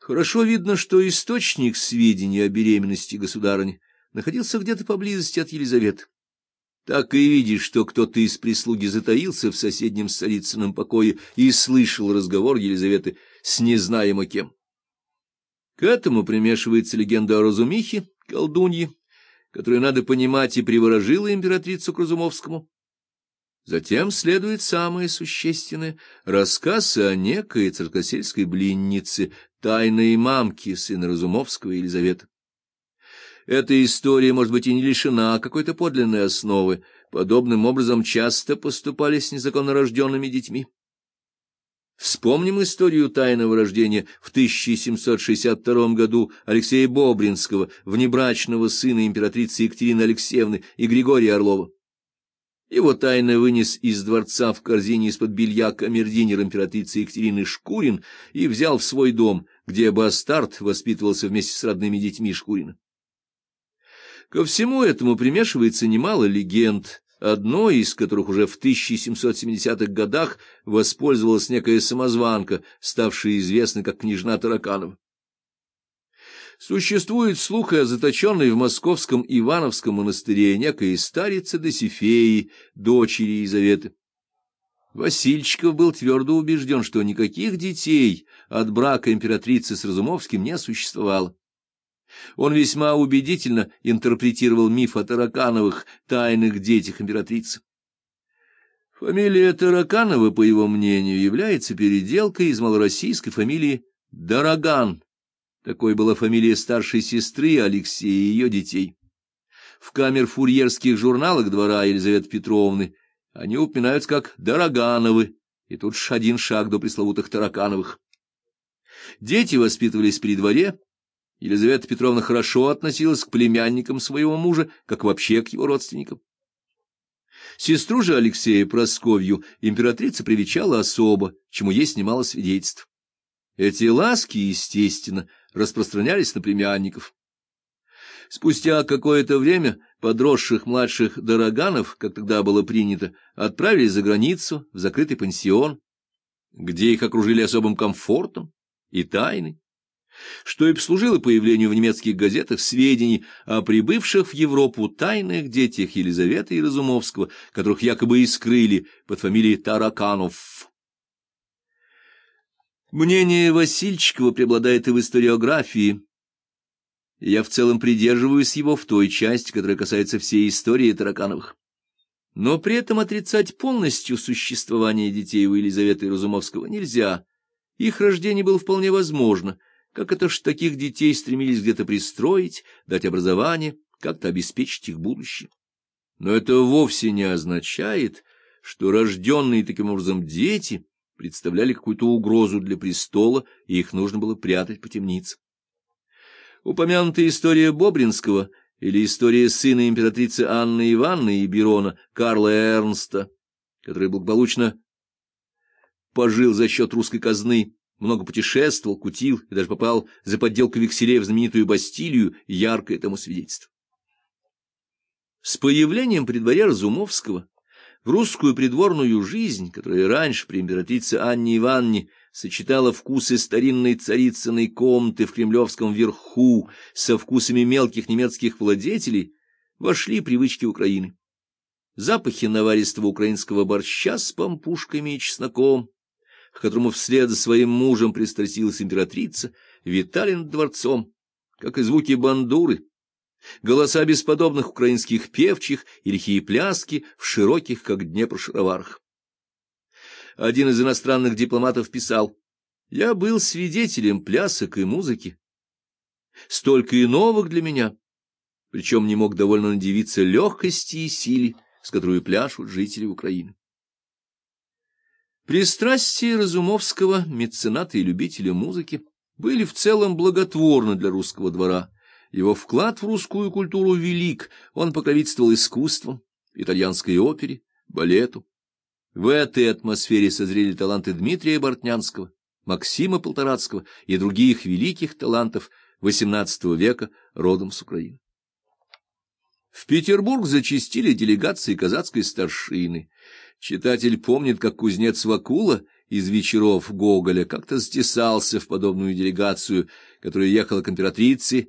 Хорошо видно, что источник сведений о беременности государыни находился где-то поблизости от Елизаветы. Так и видишь, что кто-то из прислуги затаился в соседнем столицыном покое и слышал разговор Елизаветы с незнаемо кем. К этому примешивается легенда о Разумихе, колдунье, которую надо понимать и приворожила императрицу к Разумовскому. Затем следует самое существенное — рассказ о некой царкосельской блиннице, тайной мамки сына Разумовского Елизаветы. Эта история, может быть, и не лишена какой-то подлинной основы. Подобным образом часто поступали с незаконно детьми. Вспомним историю тайного рождения в 1762 году Алексея Бобринского, внебрачного сына императрицы Екатерины Алексеевны и Григория Орлова. Его тайно вынес из дворца в корзине из-под белья камердинер императрицы Екатерины Шкурин и взял в свой дом, где бастард воспитывался вместе с родными детьми Шкурина. Ко всему этому примешивается немало легенд, одной из которых уже в 1770-х годах воспользовалась некая самозванка, ставшая известной как княжна Тараканова. Существует слух о заточенной в московском Ивановском монастыре некой старице Досифеи, дочери Елизаветы. Васильчиков был твердо убежден, что никаких детей от брака императрицы с Разумовским не существовало. Он весьма убедительно интерпретировал миф о Таракановых, тайных детях императрицы. Фамилия Тараканова, по его мнению, является переделкой из малороссийской фамилии Дороган, такой была фамилия старшей сестры Алексея и ее детей. В камер-фурьерских журналах двора Елизаветы Петровны они упоминаются как Дорогановы, и тут ж один шаг до пресловутых Таракановых. Дети воспитывались при дворе. Елизавета Петровна хорошо относилась к племянникам своего мужа, как вообще к его родственникам. Сестру же Алексея Просковью императрица привечала особо, чему есть немало свидетельств. Эти ласки, естественно, распространялись на племянников. Спустя какое-то время подросших младших дороганов, как тогда было принято, отправили за границу в закрытый пансион, где их окружили особым комфортом и тайной, что и послужило появлению в немецких газетах сведений о прибывших в Европу тайных детях Елизаветы и Разумовского, которых якобы и скрыли под фамилией Тараканов. Мнение Васильчикова преобладает и в историографии. Я в целом придерживаюсь его в той части, которая касается всей истории Таракановых. Но при этом отрицать полностью существование детей у Елизаветы Разумовского нельзя. Их рождение было вполне возможно, как это ж таких детей стремились где-то пристроить, дать образование, как-то обеспечить их будущее. Но это вовсе не означает, что рожденные таким образом дети представляли какую-то угрозу для престола, и их нужно было прятать по темницам. Упомянутая история Бобринского или история сына императрицы Анны Ивановны и Берона Карла Эрнста, который благополучно пожил за счет русской казны, много путешествовал, кутил и даже попал за подделку векселей в знаменитую Бастилию, яркое тому свидетельство. С появлением при дворе Разумовского русскую придворную жизнь, которая раньше при императрице Анне Ивановне сочетала вкусы старинной царицыной комнаты в Кремлевском верху со вкусами мелких немецких владетелей, вошли привычки Украины. Запахи наваристого украинского борща с помпушками и чесноком, к которому вслед за своим мужем пристрастилась императрица, витали над дворцом, как и звуки бандуры, голоса бесподобных украинских певчих и лихие пляски в широких, как Днепр, шароварах. Один из иностранных дипломатов писал, «Я был свидетелем плясок и музыки, столько и новых для меня, причем не мог довольно надевиться легкости и силе, с которой пляшут жители Украины». Пристрастия Разумовского, мецената и любителя музыки, были в целом благотворны для русского двора, его вклад в русскую культуру велик, он покровительствовал искусством, итальянской опере, балету. В этой атмосфере созрели таланты Дмитрия Бортнянского, Максима Полторацкого и других великих талантов XVIII века родом с Украины. В Петербург зачастили делегации казацкой старшины. Читатель помнит, как кузнец Вакула из вечеров Гоголя как-то затесался в подобную делегацию, которая ехала к императрице